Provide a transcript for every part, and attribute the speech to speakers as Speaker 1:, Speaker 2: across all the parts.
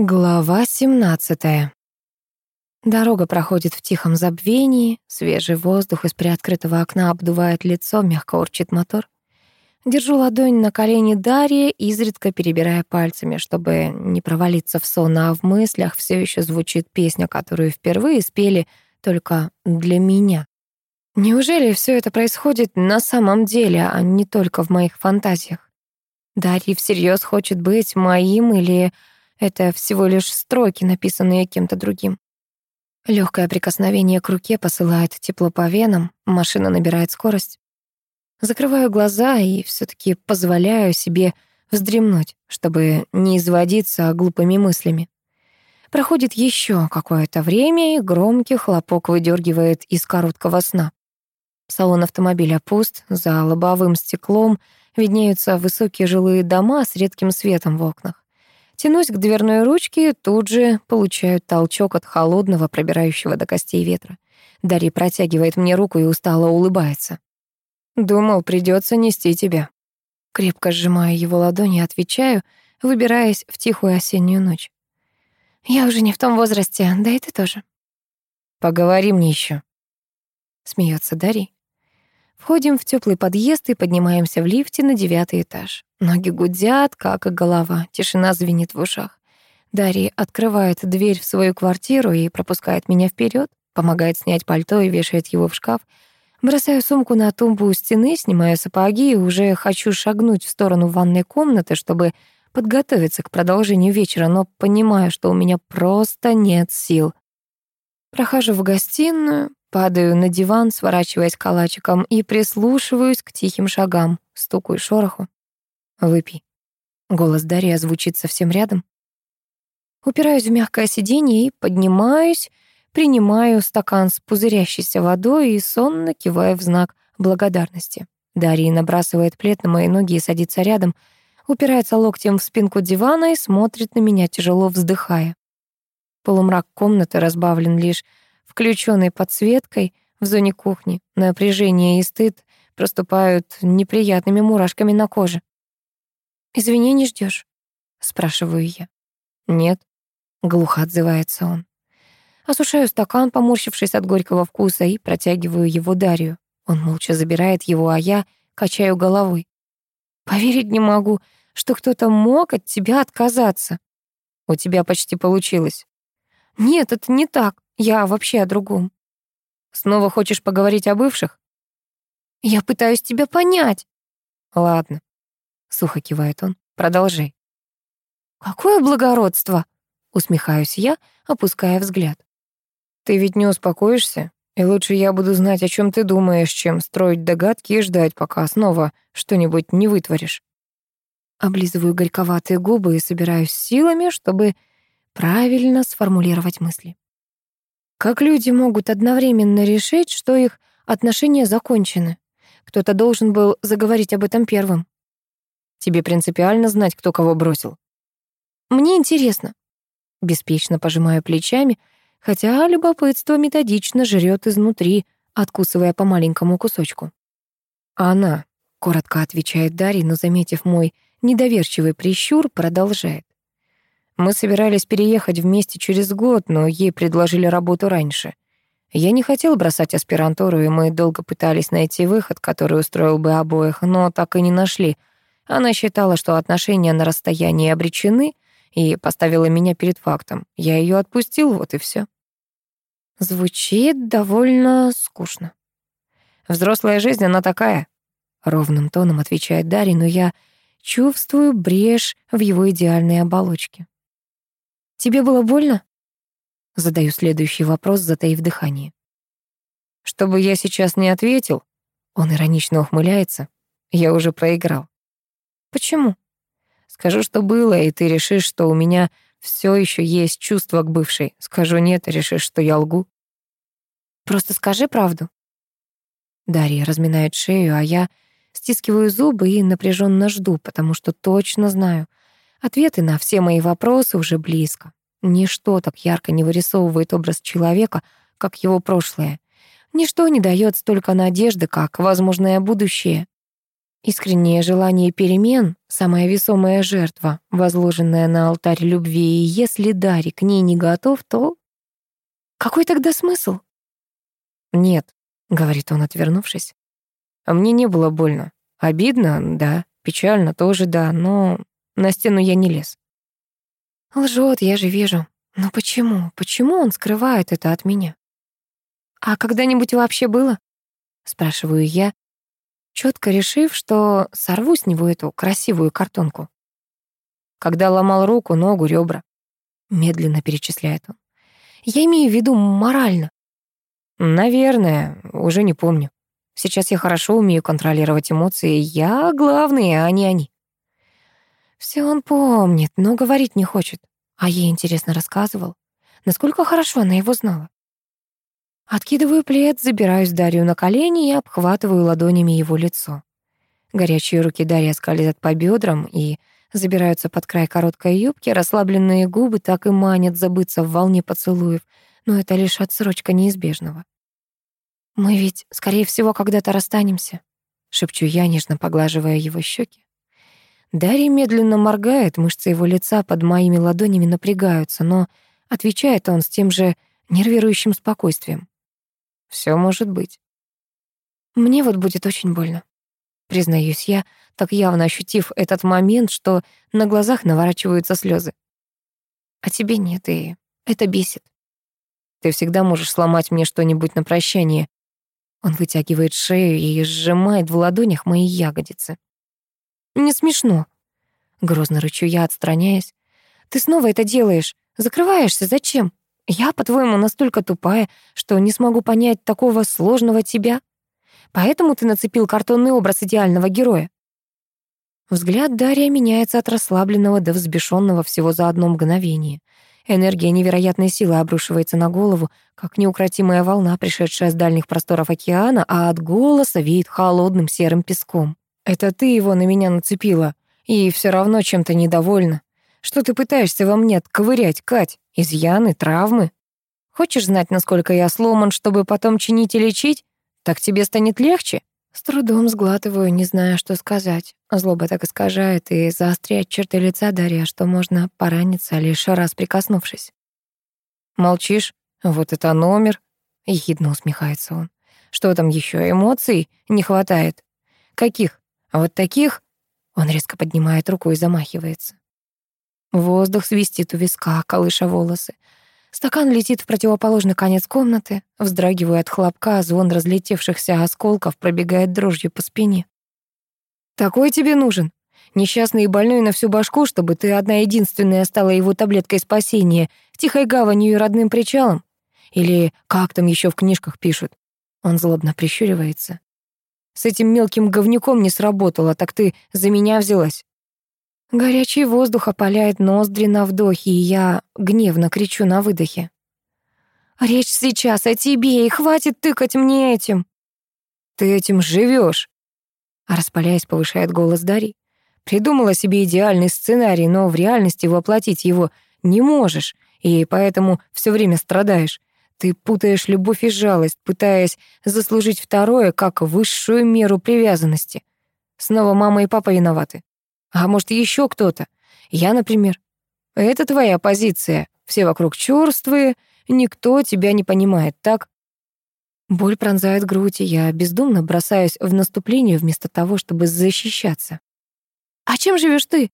Speaker 1: Глава 17. Дорога проходит в тихом забвении, свежий воздух из приоткрытого окна обдувает лицо, мягко урчит мотор. Держу ладонь на колени Дарьи, изредка перебирая пальцами, чтобы не провалиться в сон, а в мыслях все еще звучит песня, которую впервые спели только для меня. Неужели все это происходит на самом деле, а не только в моих фантазиях? Дарья всерьез хочет быть моим или это всего лишь строки, написанные кем-то другим. Легкое прикосновение к руке посылает тепло по венам, машина набирает скорость. Закрываю глаза и все таки позволяю себе вздремнуть, чтобы не изводиться глупыми мыслями. Проходит еще какое-то время, и громкий хлопок выдергивает из короткого сна. Салон автомобиля пуст, за лобовым стеклом виднеются высокие жилые дома с редким светом в окнах. Тянусь к дверной ручке, тут же получаю толчок от холодного, пробирающего до костей ветра. Дарья протягивает мне руку и устало улыбается. «Думал, придется нести тебя». Крепко сжимаю его ладони отвечаю, выбираясь в тихую осеннюю ночь. «Я уже не в том возрасте, да и ты тоже». «Поговори мне еще. смеется Дарья. Входим в теплый подъезд и поднимаемся в лифте на девятый этаж. Ноги гудят, как и голова, тишина звенит в ушах. Дарья открывает дверь в свою квартиру и пропускает меня вперед, помогает снять пальто и вешает его в шкаф. Бросаю сумку на тумбу у стены, снимаю сапоги и уже хочу шагнуть в сторону ванной комнаты, чтобы подготовиться к продолжению вечера, но понимаю, что у меня просто нет сил. Прохожу в гостиную, падаю на диван, сворачиваясь калачиком, и прислушиваюсь к тихим шагам, стуку и шороху. Выпей. Голос Дарьи звучит совсем рядом. Упираюсь в мягкое сиденье и поднимаюсь, принимаю стакан с пузырящейся водой и сонно киваю в знак благодарности. Дарья набрасывает плед на мои ноги и садится рядом, упирается локтем в спинку дивана и смотрит на меня, тяжело вздыхая. Полумрак комнаты разбавлен лишь включенной подсветкой в зоне кухни. Напряжение и стыд проступают неприятными мурашками на коже. «Извини, не ждешь? спрашиваю я. «Нет», — глухо отзывается он. Осушаю стакан, поморщившись от горького вкуса, и протягиваю его Дарью. Он молча забирает его, а я качаю головой. «Поверить не могу, что кто-то мог от тебя отказаться. У тебя почти получилось». «Нет, это не так. Я вообще о другом». «Снова хочешь поговорить о бывших?» «Я пытаюсь тебя понять». «Ладно. Сухо кивает он. Продолжай. Какое благородство! Усмехаюсь я, опуская взгляд. Ты ведь не успокоишься? И лучше я буду знать, о чем ты думаешь, чем строить догадки и ждать, пока снова что-нибудь не вытворишь. Облизываю горьковатые губы и собираюсь силами, чтобы правильно сформулировать мысли. Как люди могут одновременно решить, что их отношения закончены? Кто-то должен был заговорить об этом первым. Тебе принципиально знать, кто кого бросил. Мне интересно. Беспечно пожимаю плечами, хотя любопытство методично жрет изнутри, откусывая по маленькому кусочку. Она, коротко отвечает Дарья, но, заметив мой недоверчивый прищур, продолжает. Мы собирались переехать вместе через год, но ей предложили работу раньше. Я не хотел бросать аспирантуру, и мы долго пытались найти выход, который устроил бы обоих, но так и не нашли — она считала, что отношения на расстоянии обречены, и поставила меня перед фактом. Я ее отпустил, вот и все. Звучит довольно скучно. Взрослая жизнь, она такая. Ровным тоном отвечает Дарья, но я чувствую брешь в его идеальной оболочке. «Тебе было больно?» Задаю следующий вопрос, затаив дыхание. «Чтобы я сейчас не ответил», он иронично ухмыляется, я уже проиграл. Почему? Скажу, что было, и ты решишь, что у меня все еще есть чувство к бывшей. Скажу нет, и решишь, что я лгу. Просто скажи правду. Дарья разминает шею, а я стискиваю зубы и напряженно жду, потому что точно знаю. Ответы на все мои вопросы уже близко. Ничто так ярко не вырисовывает образ человека, как его прошлое. Ничто не дает столько надежды, как возможное будущее. Искреннее желание перемен — самая весомая жертва, возложенная на алтарь любви, и если Дарий к ней не готов, то... Какой тогда смысл?
Speaker 2: «Нет», — говорит он, отвернувшись. «А мне не было больно. Обидно, да, печально тоже, да, но на стену я не лез».
Speaker 1: Лжет, я же вижу. Но почему? Почему он скрывает это от меня? «А когда-нибудь вообще было?» — спрашиваю я, четко решив, что сорву с него эту красивую картонку.
Speaker 2: Когда ломал руку, ногу, ребра.
Speaker 1: Медленно перечисляет он. Я имею в виду морально.
Speaker 2: Наверное, уже не помню. Сейчас я хорошо умею контролировать эмоции. Я главный, а не они.
Speaker 1: Все он помнит, но говорить не хочет. А ей интересно рассказывал. Насколько хорошо она его знала. Откидываю плед, забираюсь Дарью на колени и обхватываю ладонями его лицо. Горячие руки Дарья скользят по бедрам и забираются под край короткой юбки, расслабленные губы так и манят забыться в волне поцелуев, но это лишь отсрочка неизбежного. «Мы ведь, скорее всего, когда-то расстанемся», — шепчу я, нежно поглаживая его щеки. Дарья медленно моргает, мышцы его лица под моими ладонями напрягаются, но отвечает он с тем же нервирующим спокойствием.
Speaker 2: Все может быть.
Speaker 1: Мне вот будет очень больно. Признаюсь я, так явно ощутив этот момент, что на глазах наворачиваются слезы. А тебе нет, и это бесит.
Speaker 2: Ты всегда можешь сломать мне что-нибудь на прощание.
Speaker 1: Он вытягивает шею и сжимает в ладонях мои ягодицы. Не смешно. Грозно рычу я, отстраняясь. Ты снова это делаешь. Закрываешься. Зачем? Я, по-твоему, настолько тупая, что не смогу понять такого сложного тебя? Поэтому ты нацепил картонный образ идеального героя. Взгляд Дарья меняется от расслабленного до взбешенного всего за одно мгновение. Энергия невероятной силы обрушивается на голову, как неукротимая волна, пришедшая с дальних просторов океана, а от голоса веет холодным серым песком. «Это ты его на меня нацепила, и все равно чем-то недовольна. Что ты пытаешься во мне отковырять, Кать? Изъяны, травмы? Хочешь знать, насколько я сломан, чтобы потом чинить и лечить? Так тебе станет легче?» С трудом сглатываю, не зная, что сказать. Злоба так искажает и заостряет черты лица Дарья, что можно пораниться, лишь раз прикоснувшись.
Speaker 2: «Молчишь? Вот это номер!» — ехидно усмехается он. «Что там еще? Эмоций не хватает? Каких? А вот таких?» Он резко поднимает руку и замахивается.
Speaker 1: Воздух свистит у виска, колыша волосы. Стакан летит в противоположный конец комнаты, вздрагивая от хлопка, звон разлетевшихся осколков пробегает дрожью по спине.
Speaker 2: «Такой тебе нужен? Несчастный и больной на всю башку, чтобы ты одна единственная стала его таблеткой спасения, тихой гаванью и родным причалом? Или как там еще в книжках пишут?» Он злобно прищуривается. «С этим мелким говнюком не сработало, так ты за меня взялась.
Speaker 1: Горячий воздух опаляет ноздри на вдохе, и я гневно кричу на выдохе. «Речь сейчас о тебе, и хватит тыкать мне этим!»
Speaker 2: «Ты этим живешь!» Распаляясь, повышает голос Дарьи. «Придумала себе идеальный сценарий, но в реальности воплотить его не можешь, и поэтому все время страдаешь. Ты путаешь любовь и жалость, пытаясь заслужить второе как высшую меру привязанности. Снова мама и папа виноваты. А может, еще кто-то? Я, например. Это твоя позиция. Все вокруг чёрствые, никто тебя не понимает, так?
Speaker 1: Боль пронзает грудь, и я бездумно бросаюсь в наступление вместо того, чтобы защищаться. А чем живешь ты?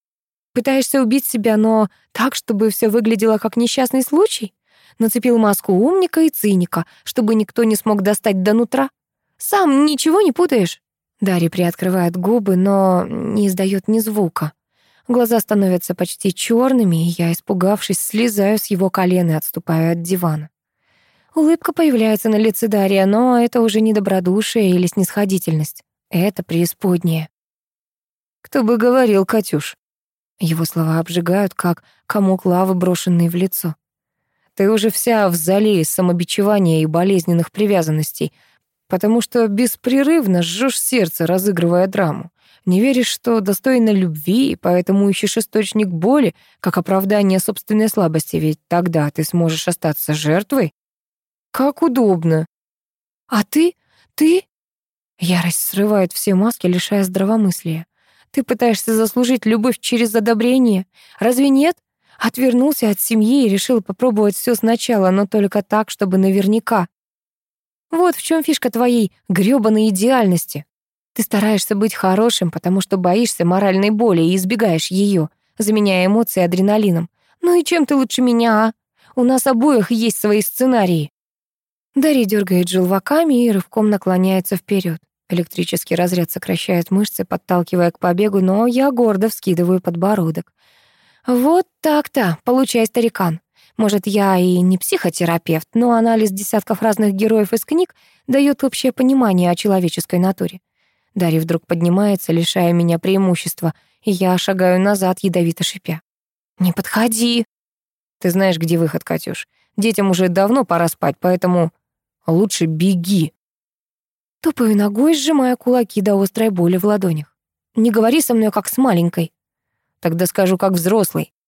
Speaker 1: Пытаешься убить себя, но так, чтобы все выглядело как несчастный случай? Нацепил маску умника и циника, чтобы никто не смог достать до нутра? Сам ничего не путаешь? Дарья приоткрывает губы, но не издает ни звука. Глаза становятся почти черными, и я, испугавшись, слезаю с его колен и отступаю от дивана. Улыбка появляется на лице Дарья, но это уже не добродушие или снисходительность. Это преисподнее.
Speaker 2: «Кто бы говорил, Катюш?»
Speaker 1: Его слова обжигают, как комок лавы, брошенный в лицо.
Speaker 2: «Ты уже вся в зале из самобичевания и болезненных привязанностей, потому что беспрерывно жжешь сердце, разыгрывая драму. Не веришь, что достойна любви, и поэтому ищешь источник боли, как оправдание собственной слабости, ведь тогда ты сможешь остаться жертвой? Как удобно.
Speaker 1: А ты? Ты? Ярость срывает все маски, лишая здравомыслия. Ты пытаешься заслужить любовь через одобрение. Разве нет? Отвернулся от семьи и решил попробовать все сначала, но только так, чтобы наверняка. Вот в чем фишка твоей грёбаной идеальности. Ты стараешься быть хорошим, потому что боишься моральной боли и избегаешь ее, заменяя эмоции адреналином. Ну и чем ты лучше меня, а? У нас обоих есть свои сценарии. Дарья дергает желваками и рывком наклоняется вперед. Электрический разряд сокращает мышцы, подталкивая к побегу, но я гордо вскидываю подбородок. Вот так-то, получай, старикан. Может, я и не психотерапевт, но анализ десятков разных героев из книг дает общее понимание о человеческой натуре. Дарья вдруг поднимается, лишая меня преимущества, и я шагаю назад, ядовито шипя. «Не подходи!» «Ты знаешь, где выход, Катюш. Детям уже давно пора спать, поэтому лучше беги». Тупаю ногой, сжимая кулаки до острой боли в ладонях. «Не говори со мной, как с маленькой». «Тогда скажу, как взрослый», —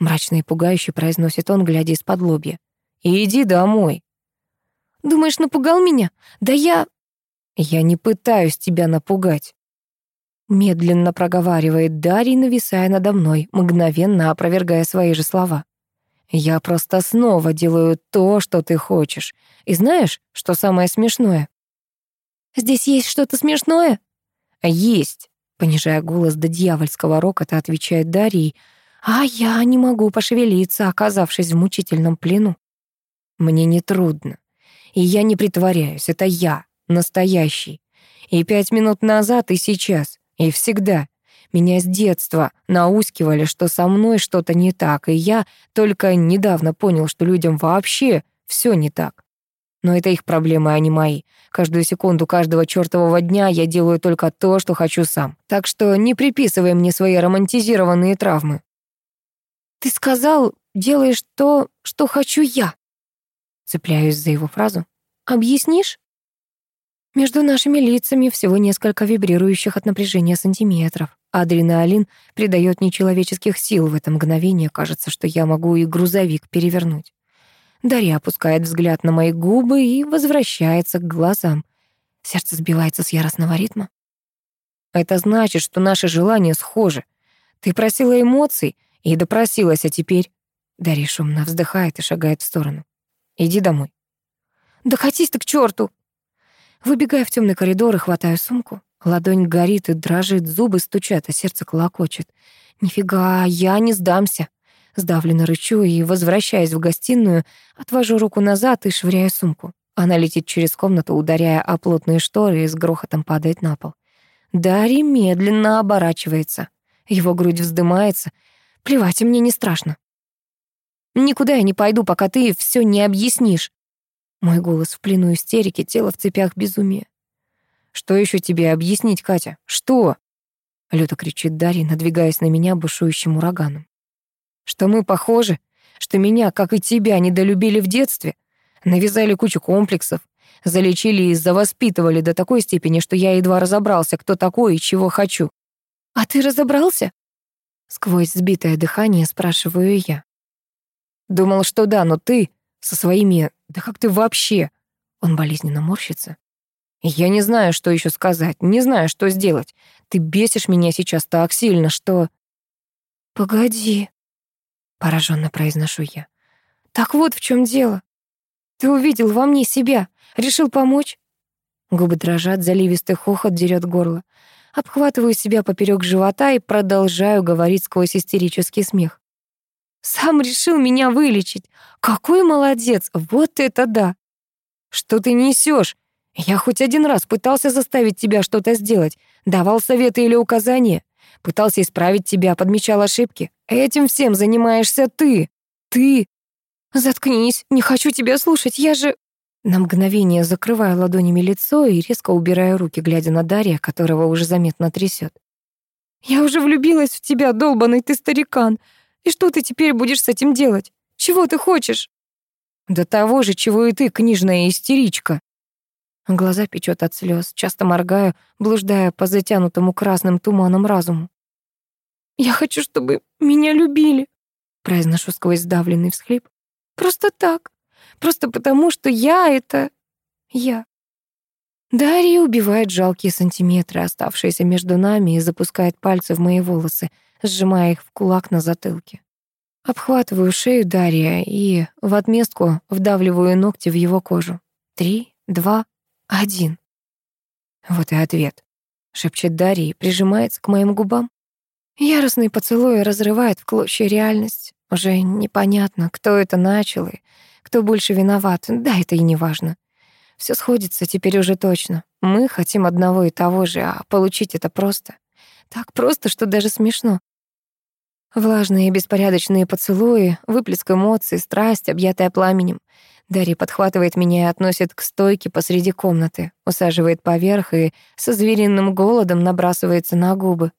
Speaker 1: мрачно и пугающе произносит он, глядя из-под лобья. «Иди домой». «Думаешь, напугал меня? Да я...» «Я не пытаюсь тебя напугать». Медленно проговаривает Дарий, нависая надо мной, мгновенно опровергая свои же слова. «Я просто снова делаю то, что ты хочешь. И знаешь, что самое смешное?» «Здесь есть что-то смешное?» «Есть», — понижая голос до дьявольского рокота, отвечает Дарий, «а я не могу пошевелиться, оказавшись в мучительном плену. Мне не трудно, и я не притворяюсь, это я, настоящий. И пять минут назад, и сейчас, и всегда. Меня с детства наускивали, что со мной что-то не так, и я только недавно понял, что людям вообще все не так. Но это их проблемы, а не мои. Каждую секунду каждого чертового дня я делаю только то, что хочу сам. Так что не приписывай мне свои романтизированные травмы. Ты сказал, делаешь то, что хочу я. Цепляюсь за его фразу. Объяснишь? Между нашими лицами всего несколько вибрирующих от напряжения сантиметров. Адреналин придает нечеловеческих сил в это мгновение. Кажется, что я могу и грузовик перевернуть. Дарья опускает взгляд на мои губы и возвращается к глазам. Сердце сбивается с яростного ритма. Это значит, что наши желания схожи. Ты просила эмоций и допросилась, а теперь... Дарья шумно вздыхает и шагает в сторону. Иди домой. Да катись ты к черту! Выбегая в темный коридор и хватаю сумку. Ладонь горит и дрожит, зубы стучат, а сердце колокочет. Нифига, я не сдамся. Сдавленно рычу и, возвращаясь в гостиную, отвожу руку назад и швыряю сумку. Она летит через комнату, ударяя о плотные шторы и с грохотом падает на пол. Дарья медленно оборачивается. Его грудь вздымается. Плевать, мне не страшно. «Никуда я не пойду, пока ты все не объяснишь». Мой голос в плену истерики, тело в цепях безумия. «Что еще тебе объяснить, Катя? Что?» Люто кричит Дарья, надвигаясь на меня бушующим ураганом. «Что мы похожи? Что меня, как и тебя, недолюбили в детстве? Навязали кучу комплексов, залечили и завоспитывали до такой степени, что я едва разобрался, кто такой и чего хочу». «А ты разобрался?» Сквозь сбитое дыхание спрашиваю я. «Думал, что да, но ты со своими да как ты вообще? Он болезненно морщится. Я не знаю, что еще сказать, не знаю, что сделать. Ты бесишь меня сейчас так сильно, что... Погоди, пораженно произношу я. Так вот в чем дело. Ты увидел во мне себя, решил помочь? Губы дрожат, заливистый хохот дерет горло. Обхватываю себя поперек живота и продолжаю говорить сквозь истерический смех. Сам решил меня вылечить. Какой молодец, вот это да. Что ты несешь? Я хоть один раз пытался заставить тебя что-то сделать, давал советы или указания, пытался исправить тебя, подмечал ошибки. Этим всем занимаешься ты. Ты. Заткнись, не хочу тебя слушать, я же... На мгновение закрываю ладонями лицо и резко убираю руки, глядя на Дарья, которого уже заметно трясет. «Я уже влюбилась в тебя, долбанный ты старикан. И что ты теперь будешь с этим делать? Чего ты хочешь?» «Да того же, чего и ты, книжная истеричка». Глаза печет от слез, часто моргаю, блуждая по затянутому красным туманом разуму. «Я хочу, чтобы меня любили», — произношу сквозь сдавленный всхлип. «Просто так. Просто потому, что я — это я». Дарья убивает жалкие сантиметры, оставшиеся между нами, и запускает пальцы в мои волосы, сжимая их в кулак на затылке. Обхватываю шею Дарья и в отместку вдавливаю ногти в его кожу. Три, два, один. Вот и ответ. Шепчет Дарья и прижимается к моим губам. Яростный поцелуй разрывает в клочья реальность. Уже непонятно, кто это начал и кто больше виноват. Да, это и не важно. Все сходится теперь уже точно. Мы хотим одного и того же, а получить это просто. Так просто, что даже смешно. Влажные беспорядочные поцелуи, выплеск эмоций, страсть, объятая пламенем. Дарья подхватывает меня и относит к стойке посреди комнаты, усаживает поверх и со звериным голодом набрасывается на губы.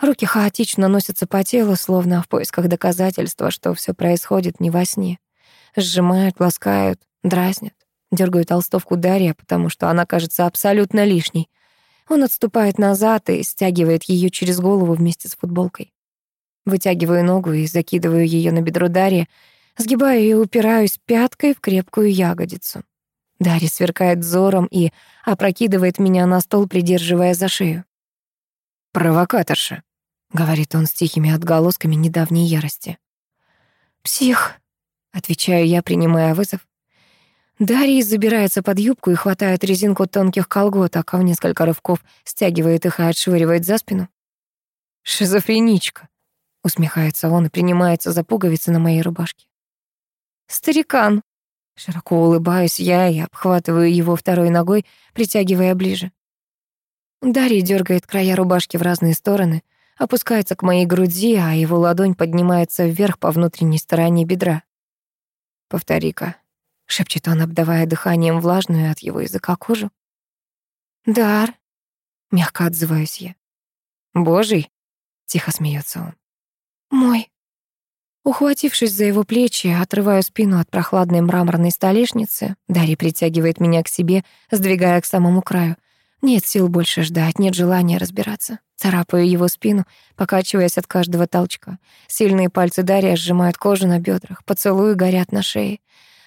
Speaker 1: Руки хаотично носятся по телу, словно в поисках доказательства, что все происходит не во сне. Сжимают, ласкают, дразнят. Дергаю толстовку Дарья, потому что она кажется абсолютно лишней. Он отступает назад и стягивает ее через голову вместе с футболкой. Вытягиваю ногу и закидываю ее на бедро Дарья, сгибаю и упираюсь пяткой в крепкую ягодицу. Дарья сверкает взором и опрокидывает меня на стол, придерживая за шею.
Speaker 2: «Провокаторша», — говорит он с тихими отголосками недавней ярости.
Speaker 1: «Псих», — отвечаю я, принимая вызов. Дарья забирается под юбку и хватает резинку тонких колготок, а в несколько рывков стягивает их и отшвыривает за спину.
Speaker 2: «Шизофреничка», — усмехается он и принимается за пуговицы на моей рубашке.
Speaker 1: «Старикан», — широко улыбаюсь я и обхватываю его второй ногой, притягивая ближе. Дарья дергает края рубашки в разные стороны, опускается к моей груди, а его ладонь поднимается вверх по внутренней стороне бедра. «Повтори-ка», шепчет он, обдавая дыханием влажную от его языка кожу. «Дар», — мягко отзываюсь я.
Speaker 2: «Божий», — тихо смеется он.
Speaker 1: «Мой». Ухватившись за его плечи, отрываю спину от прохладной мраморной столешницы. Дарья притягивает меня к себе, сдвигая к самому краю. Нет сил больше ждать, нет желания разбираться. Царапаю его спину, покачиваясь от каждого толчка. Сильные пальцы Дарья сжимают кожу на бедрах, поцелуи горят на шее.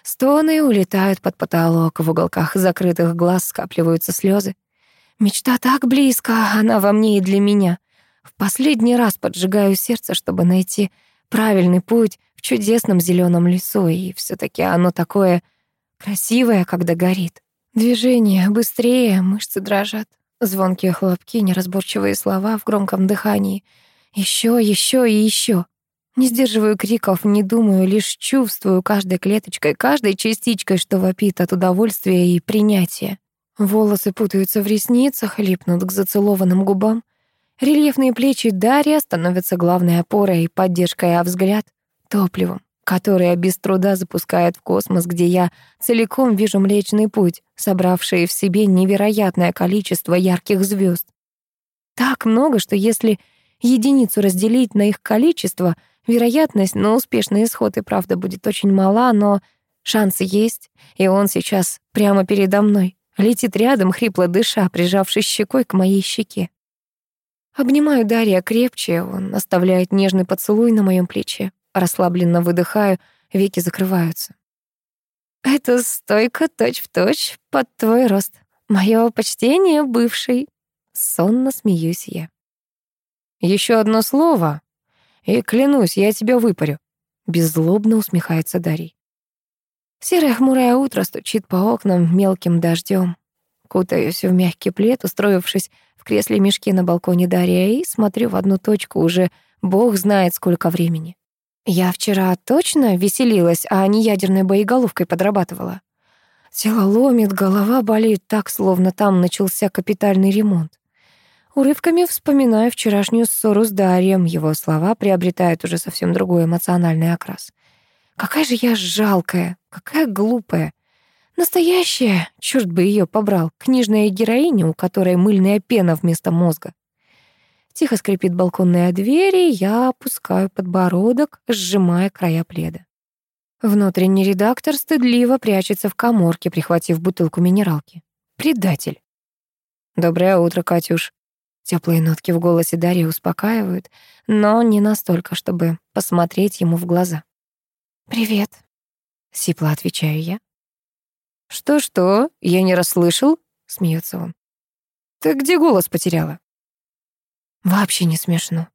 Speaker 1: Стоны улетают под потолок, в уголках закрытых глаз скапливаются слезы. Мечта так близко, она во мне и для меня. В последний раз поджигаю сердце, чтобы найти правильный путь в чудесном зеленом лесу, и все таки оно такое красивое, когда горит. Движение быстрее, мышцы дрожат. Звонкие хлопки, неразборчивые слова в громком дыхании. Еще, еще и еще. Не сдерживаю криков, не думаю, лишь чувствую каждой клеточкой, каждой частичкой, что вопит от удовольствия и принятия. Волосы путаются в ресницах, липнут к зацелованным губам. Рельефные плечи Дарья становятся главной опорой и поддержкой, а взгляд — топливом, которое без труда запускает в космос, где я целиком вижу Млечный Путь, собравший в себе невероятное количество ярких звезд. Так много, что если единицу разделить на их количество — Вероятность на успешный исход и правда будет очень мала, но шансы есть, и он сейчас прямо передо мной, летит рядом, хрипло дыша, прижавшись щекой к моей щеке. Обнимаю Дарья крепче, он оставляет нежный поцелуй на моем плече. Расслабленно выдыхаю, веки закрываются. Это стойка точь-в-точь под твой рост. Мое почтение бывший. Сонно смеюсь я.
Speaker 2: Еще одно слово, и клянусь, я тебя выпарю. Беззлобно усмехается Дарий.
Speaker 1: Серое хмурое утро стучит по окнам мелким дождем. Кутаюсь в мягкий плед, устроившись в кресле мешке на балконе Дарья, и смотрю в одну точку уже бог знает сколько времени. Я вчера точно веселилась, а не ядерной боеголовкой подрабатывала. Тело ломит, голова болит так, словно там начался капитальный ремонт. Урывками вспоминаю вчерашнюю ссору с Дарьем, его слова приобретают уже совсем другой эмоциональный окрас. Какая же я жалкая, какая глупая. Настоящая, черт бы ее побрал, книжная героиня, у которой мыльная пена вместо мозга. Тихо скрипит балконная дверь, и я опускаю подбородок, сжимая края пледа. Внутренний редактор стыдливо прячется в коморке, прихватив бутылку минералки. Предатель.
Speaker 2: «Доброе утро, Катюш», Теплые нотки в голосе Дарьи успокаивают, но не настолько, чтобы посмотреть ему в глаза.
Speaker 1: «Привет», — сипло отвечаю я.
Speaker 2: «Что-что? Я не расслышал?» — смеется он. «Ты где голос потеряла?» Вообще не смешно.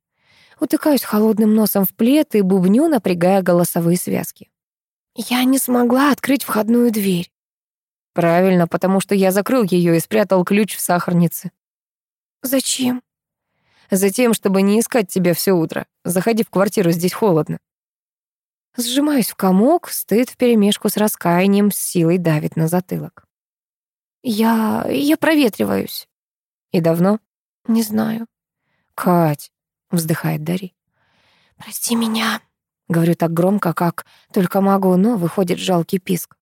Speaker 2: Утыкаюсь холодным носом в плед и бубню, напрягая голосовые связки. Я не смогла открыть входную дверь. Правильно, потому что я закрыл ее и спрятал ключ в сахарнице. Зачем? Затем, чтобы не искать тебя все утро. Заходи в квартиру, здесь холодно. Сжимаюсь в комок, стыд вперемешку с раскаянием с силой давит на затылок. Я... я проветриваюсь. И давно? Не знаю. Кать, вздыхает Дари. Прости меня, говорю так громко, как только могу, но выходит жалкий писк.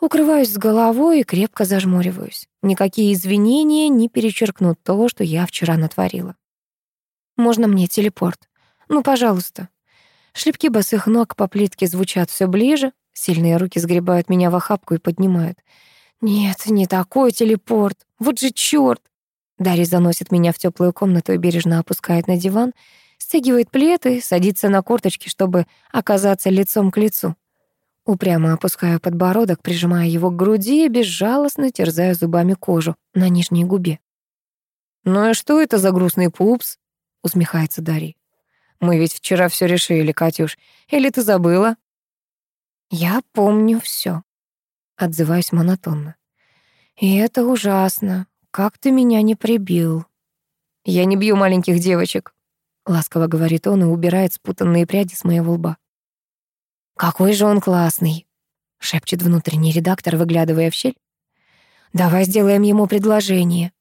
Speaker 2: Укрываюсь с головой и крепко зажмуриваюсь. Никакие извинения не перечеркнут то, что я вчера натворила. Можно мне телепорт? Ну, пожалуйста. Шлепки босых ног по плитке звучат все ближе, сильные руки сгребают меня в охапку и поднимают. Нет, не такой телепорт. Вот же чёрт. Дарья заносит меня в теплую комнату и бережно опускает на диван, стягивает плед и садится на корточки, чтобы оказаться лицом к лицу. Упрямо опускаю подбородок, прижимая его к груди и безжалостно терзаю зубами кожу на нижней губе. «Ну и что это за грустный пупс?» — усмехается Дарья. «Мы ведь вчера все решили, Катюш. Или ты забыла?» «Я помню все, отзываюсь монотонно. «И это ужасно. «Как ты меня не прибил?» «Я не бью маленьких девочек», — ласково говорит он и убирает спутанные пряди с моего лба. «Какой же он классный!» — шепчет внутренний редактор, выглядывая в щель. «Давай сделаем ему предложение».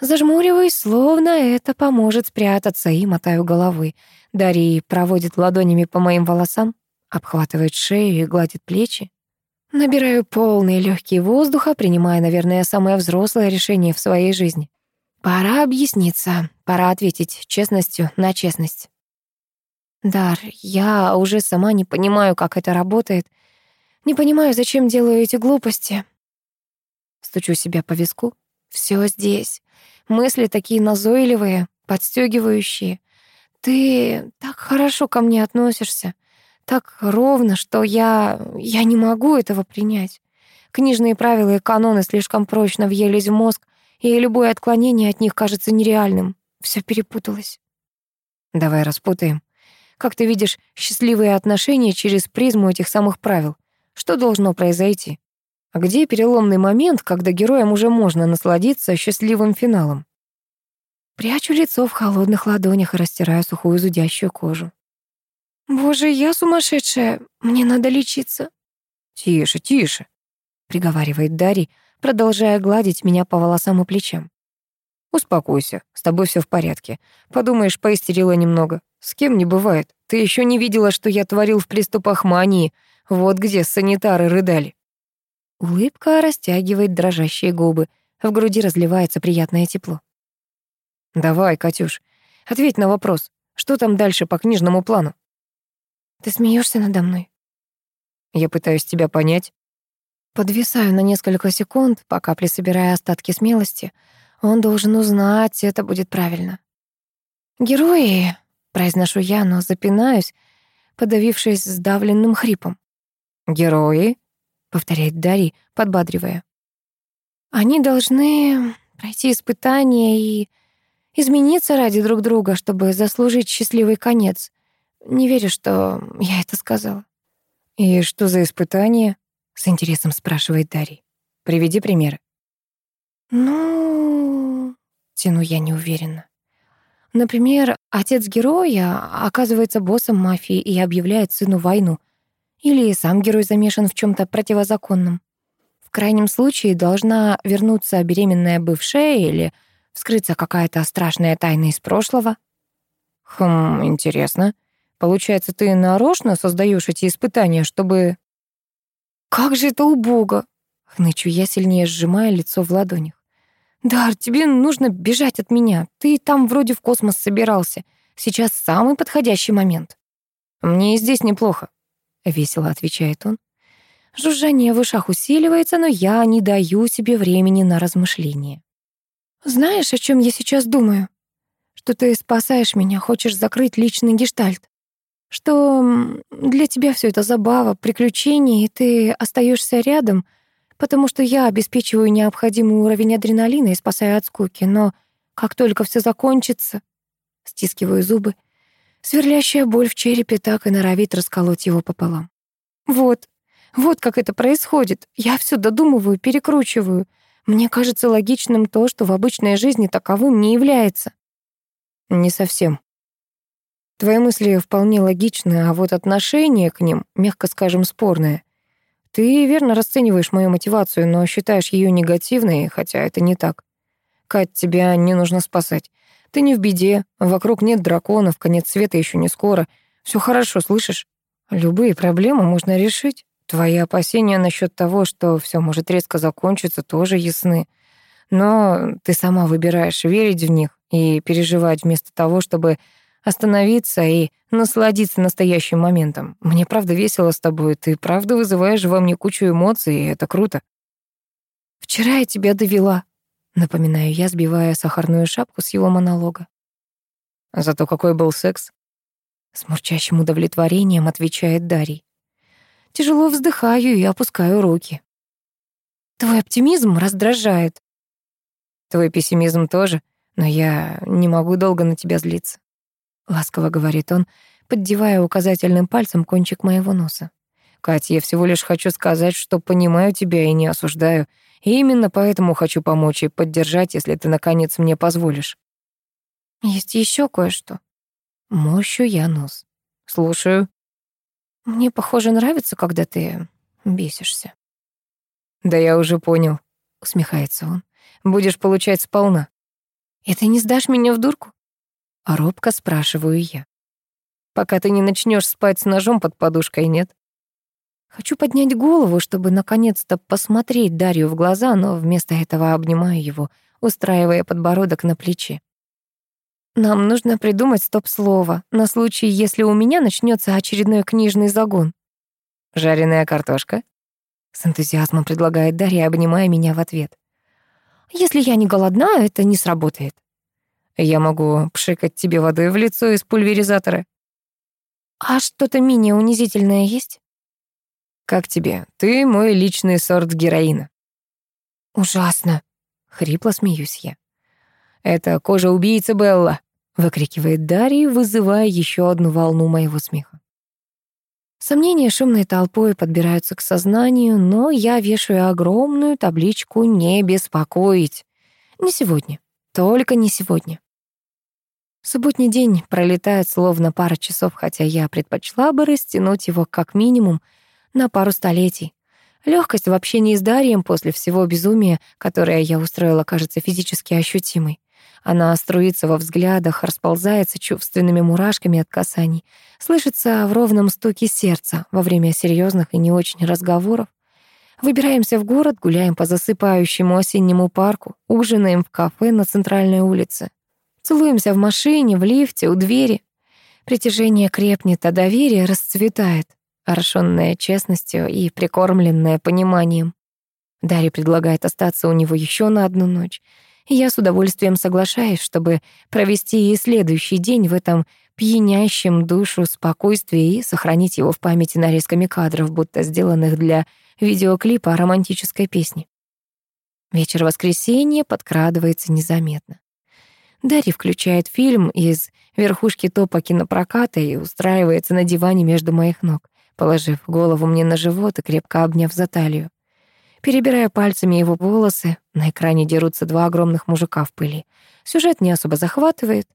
Speaker 2: Зажмуриваюсь, словно это поможет спрятаться, и мотаю головой. Дарья проводит ладонями по моим волосам, обхватывает шею и гладит плечи. Набираю полные легкие воздуха, принимая, наверное, самое взрослое решение в своей жизни. Пора объясниться, пора ответить честностью на честность. Дар, я уже сама не понимаю, как это работает. Не понимаю, зачем делаю эти глупости. Стучу себя по виску. Все здесь. Мысли такие назойливые, подстегивающие. Ты так хорошо ко мне относишься так ровно, что я... я не могу этого принять. Книжные правила и каноны слишком прочно въелись в мозг, и любое отклонение от них кажется нереальным. Все перепуталось. Давай распутаем. Как ты видишь, счастливые отношения через призму этих самых правил. Что должно произойти? Где переломный момент, когда героям уже можно насладиться счастливым финалом? Прячу лицо в холодных ладонях и растираю сухую зудящую кожу. «Боже, я сумасшедшая, мне надо лечиться». «Тише, тише», — приговаривает Дарий, продолжая гладить меня по волосам и плечам. «Успокойся, с тобой все в порядке. Подумаешь, поистерила немного. С кем не бывает. Ты еще не видела, что я творил в приступах мании. Вот где санитары рыдали». Улыбка растягивает дрожащие губы. В груди разливается приятное тепло. «Давай, Катюш, ответь на вопрос. Что там дальше по книжному плану?» Ты смеешься надо мной? Я пытаюсь тебя понять. Подвисаю на несколько секунд, пока присобирая остатки смелости. Он должен узнать, это будет правильно. «Герои», — произношу я, но запинаюсь, подавившись сдавленным хрипом. «Герои», — повторяет Дарий, подбадривая. «Они должны пройти испытания и измениться ради друг друга, чтобы заслужить счастливый конец. Не верю, что я это сказала. «И что за испытание?» — с интересом спрашивает Дарья. «Приведи примеры». «Ну...» — тяну я неуверенно. Например, отец героя оказывается боссом мафии и объявляет сыну войну. Или сам герой замешан в чем то противозаконном. В крайнем случае должна вернуться беременная бывшая или вскрыться какая-то страшная тайна из прошлого. Хм, интересно. Получается, ты нарочно создаешь эти испытания, чтобы... Как же это убого! Хнычу я, сильнее сжимая лицо в ладонях. «Дар, тебе нужно бежать от меня. Ты там вроде в космос собирался. Сейчас самый подходящий момент». «Мне и здесь неплохо», — весело отвечает он. Жужжание в ушах усиливается, но я не даю себе времени на размышления. «Знаешь, о чем я сейчас думаю? Что ты спасаешь меня, хочешь закрыть личный гештальт что для тебя все это забава, приключения, и ты остаешься рядом,
Speaker 1: потому что я обеспечиваю необходимый уровень адреналина и спасаю от скуки, но как только все закончится, стискиваю зубы, сверлящая боль в черепе так и норовит расколоть его пополам. Вот, вот как это происходит. Я все додумываю, перекручиваю. Мне кажется логичным то, что в обычной жизни таковым не является.
Speaker 2: Не совсем. Твои мысли вполне логичны, а вот отношение к ним, мягко скажем, спорное. Ты верно расцениваешь мою мотивацию, но считаешь ее негативной, хотя это не так. Кать, тебя не нужно спасать. Ты не в беде, вокруг нет драконов, конец света еще не скоро. Все хорошо, слышишь? Любые проблемы можно решить. Твои опасения насчет того, что все может резко закончиться, тоже ясны. Но ты сама выбираешь верить в них и переживать вместо того, чтобы остановиться и насладиться настоящим моментом. Мне правда весело с тобой, ты правда вызываешь во мне кучу эмоций, и это круто.
Speaker 1: Вчера я тебя довела, напоминаю я, сбивая сахарную шапку с его монолога.
Speaker 2: Зато какой был секс?
Speaker 1: С мурчащим удовлетворением отвечает Дарий. Тяжело вздыхаю и опускаю руки. Твой оптимизм раздражает.
Speaker 2: Твой пессимизм тоже, но я не могу долго на тебя злиться.
Speaker 1: Ласково говорит он, поддевая указательным пальцем кончик моего носа.
Speaker 2: Катя, я всего лишь хочу сказать, что понимаю тебя и не осуждаю. И именно поэтому хочу помочь и поддержать, если ты, наконец, мне позволишь.
Speaker 1: Есть еще кое-что. Морщу я нос.
Speaker 2: Слушаю.
Speaker 1: Мне, похоже, нравится, когда ты бесишься.
Speaker 2: Да я уже понял, усмехается он. Будешь получать сполна.
Speaker 1: И ты не сдашь меня в дурку? Робко спрашиваю я.
Speaker 2: Пока ты не начнешь спать с ножом под подушкой, нет?
Speaker 1: Хочу поднять голову, чтобы наконец-то посмотреть Дарью в глаза, но вместо этого обнимаю его, устраивая подбородок на плече. Нам нужно придумать стоп-слово на случай, если у меня начнется очередной книжный загон.
Speaker 2: Жареная картошка?
Speaker 1: С энтузиазмом предлагает Дарья, обнимая меня в ответ. Если я не голодна, это не сработает.
Speaker 2: Я могу пшикать тебе водой в лицо из пульверизатора.
Speaker 1: А что-то менее унизительное есть?
Speaker 2: Как тебе? Ты мой личный сорт героина.
Speaker 1: Ужасно. Хрипло смеюсь я.
Speaker 2: Это кожа убийцы Белла выкрикивает Дарья, вызывая еще одну волну моего смеха.
Speaker 1: Сомнения шумной толпой подбираются к сознанию, но я вешаю огромную табличку «Не беспокоить». Не сегодня. Только не сегодня. Субботний день пролетает словно пара часов, хотя я предпочла бы растянуть его как минимум на пару столетий. Легкость в общении с Дарьем после всего безумия, которое я устроила, кажется физически ощутимой. Она струится во взглядах, расползается чувственными мурашками от касаний. Слышится в ровном стуке сердца во время серьезных и не очень разговоров. Выбираемся в город, гуляем по засыпающему осеннему парку, ужинаем в кафе на центральной улице. Целуемся в машине, в лифте, у двери. Притяжение крепнет, а доверие расцветает, орошённое честностью и прикормленное пониманием. Дарья предлагает остаться у него еще на одну ночь — я с удовольствием соглашаюсь, чтобы провести и следующий день в этом пьянящем душу спокойствии и сохранить его в памяти нарезками кадров, будто сделанных для видеоклипа о романтической песне. Вечер воскресенья подкрадывается незаметно. Дарья включает фильм из верхушки топа кинопроката и устраивается на диване между моих ног, положив голову мне на живот и крепко обняв за талию. Перебирая пальцами его волосы, на экране дерутся два огромных мужика в пыли. Сюжет не особо захватывает.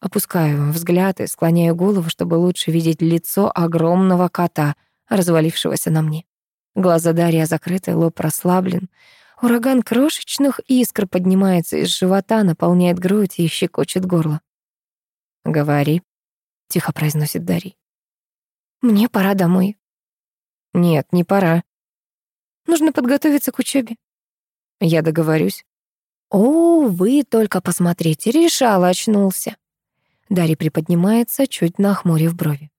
Speaker 1: Опускаю взгляд и склоняю голову, чтобы лучше видеть лицо огромного кота, развалившегося на мне. Глаза Дарья закрыты, лоб расслаблен. Ураган крошечных искр поднимается из живота, наполняет грудь и щекочет горло.
Speaker 2: «Говори», — тихо произносит Дарья.
Speaker 1: «Мне пора домой».
Speaker 2: «Нет, не пора.
Speaker 1: Нужно подготовиться к учебе.
Speaker 2: Я договорюсь.
Speaker 1: О, вы только посмотрите, решала, очнулся. Дарья приподнимается, чуть нахмурив брови.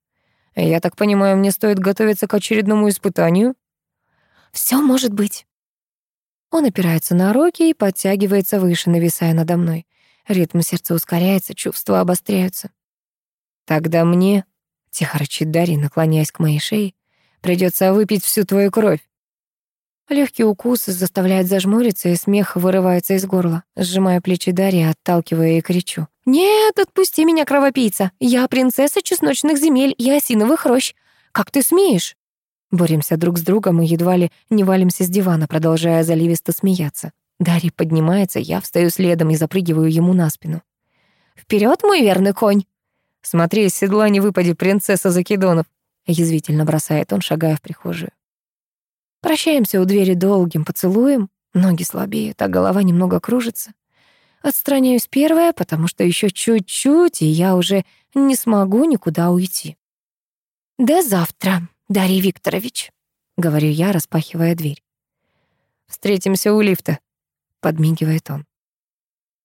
Speaker 2: Я так понимаю, мне стоит готовиться к очередному испытанию?
Speaker 1: Все может быть. Он опирается на руки и подтягивается выше, нависая надо мной. Ритм сердца ускоряется, чувства обостряются.
Speaker 2: Тогда мне, тихо рычит Дарья, наклоняясь к моей шее, придется выпить всю твою кровь.
Speaker 1: Легкий укус заставляет зажмуриться, и смех вырывается из горла. Сжимаю плечи Дарьи, отталкивая и кричу. «Нет, отпусти меня, кровопийца! Я принцесса чесночных земель и осиновых рощ! Как ты смеешь?» Боремся друг с другом и едва ли не валимся с дивана, продолжая заливисто смеяться. Дарья поднимается, я встаю следом и запрыгиваю ему на спину. Вперед, мой верный конь!» «Смотри, из седла не выпади, принцесса Закидонов!» Язвительно бросает он, шагая в прихожую. Прощаемся у двери долгим поцелуем. Ноги слабеют, а голова немного кружится. Отстраняюсь первая, потому что еще чуть-чуть, и я уже не смогу никуда уйти. «До завтра, Дарья Викторович», — говорю я, распахивая дверь. «Встретимся у лифта», — подмигивает он.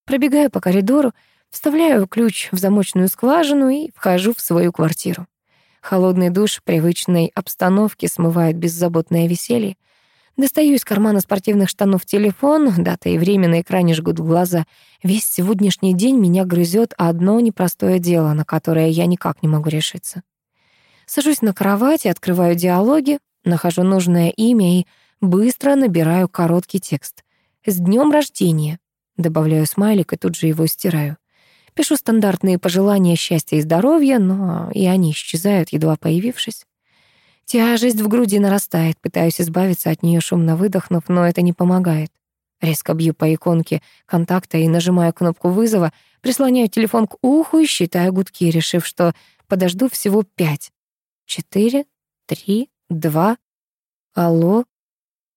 Speaker 1: Пробегаю по коридору, вставляю ключ в замочную скважину и вхожу в свою квартиру. Холодный душ привычной обстановки смывает беззаботное веселье. Достаю из кармана спортивных штанов телефон, дата и время на экране жгут глаза. Весь сегодняшний день меня грызет одно непростое дело, на которое я никак не могу решиться. Сажусь на кровати, открываю диалоги, нахожу нужное имя и быстро набираю короткий текст. «С днем рождения!» Добавляю смайлик и тут же его стираю. Пишу стандартные пожелания счастья и здоровья, но и они исчезают, едва появившись. Тяжесть в груди нарастает, пытаюсь избавиться от нее, шумно выдохнув, но это не помогает. Резко бью по иконке контакта и нажимаю кнопку вызова, прислоняю телефон к уху и считаю гудки, решив, что подожду всего пять. Четыре, три, два. Алло?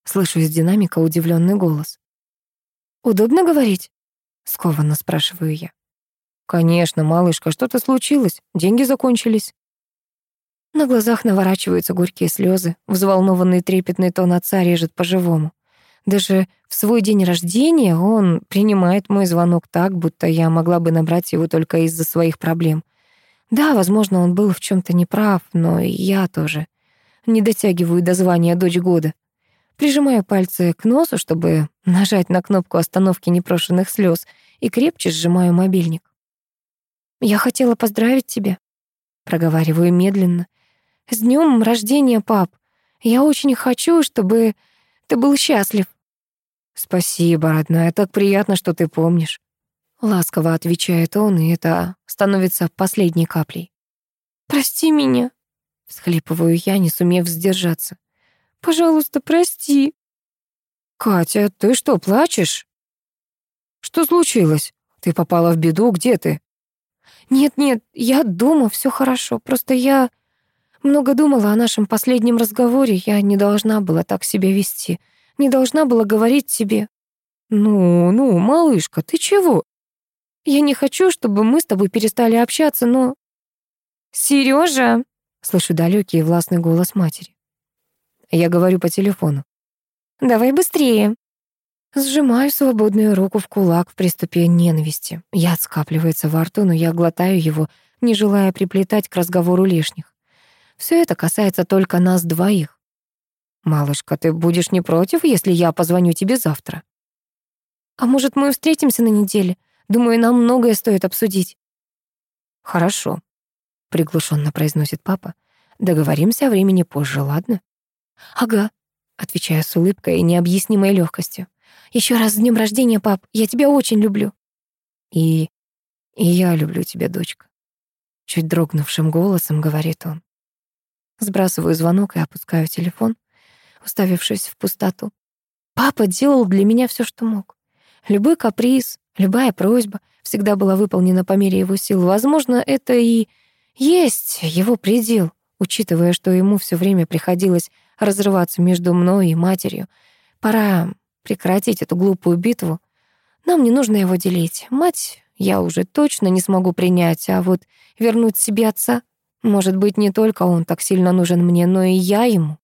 Speaker 1: Слышу из динамика удивленный голос. «Удобно говорить?» — скованно спрашиваю я. «Конечно, малышка, что-то случилось? Деньги закончились?» На глазах наворачиваются горькие слезы, взволнованный трепетный тон отца режет по-живому. Даже в свой день рождения он принимает мой звонок так, будто я могла бы набрать его только из-за своих проблем. Да, возможно, он был в чем то неправ, но и я тоже. Не дотягиваю до звания дочь года. Прижимаю пальцы к носу, чтобы нажать на кнопку остановки непрошенных слез, и крепче сжимаю мобильник. «Я хотела поздравить тебя», — проговариваю медленно, с днем рождения, пап. Я очень хочу, чтобы ты был счастлив. Спасибо, родная, так приятно, что ты помнишь. Ласково отвечает он, и это становится последней каплей. Прости меня, всхлипываю я, не сумев сдержаться. Пожалуйста, прости. Катя, ты что, плачешь? Что случилось? Ты попала в беду, где ты? Нет-нет, я дома, все хорошо. Просто я много думала о нашем последнем разговоре, я не должна была так себя вести. Не должна была говорить тебе. Ну, ну, малышка, ты чего? Я не хочу, чтобы мы с тобой перестали общаться, но... Сережа! Слышу далекий и властный голос матери. Я говорю по телефону. Давай быстрее. Сжимаю свободную руку в кулак в приступе ненависти. Яд скапливается во рту, но я глотаю его, не желая приплетать к разговору лишних. Все это касается только нас двоих. Малышка, ты будешь не против, если я позвоню тебе завтра? А может, мы встретимся на неделе? Думаю, нам многое стоит обсудить. Хорошо, приглушенно произносит папа. Договоримся о времени позже, ладно? Ага, отвечаю с улыбкой и необъяснимой легкостью. Еще раз с днем рождения, пап. Я тебя очень люблю. И и я люблю тебя, дочка. Чуть дрогнувшим голосом говорит он. Сбрасываю звонок и опускаю телефон, уставившись в пустоту. Папа делал для меня все, что мог. Любой каприз, любая просьба всегда была выполнена по мере его сил. Возможно, это и есть его предел, учитывая, что ему все время приходилось разрываться между мной и матерью. Пора прекратить эту глупую битву. Нам не нужно его делить. Мать я уже точно не смогу принять, а вот вернуть себе отца может быть, не только он так сильно нужен мне, но и я ему.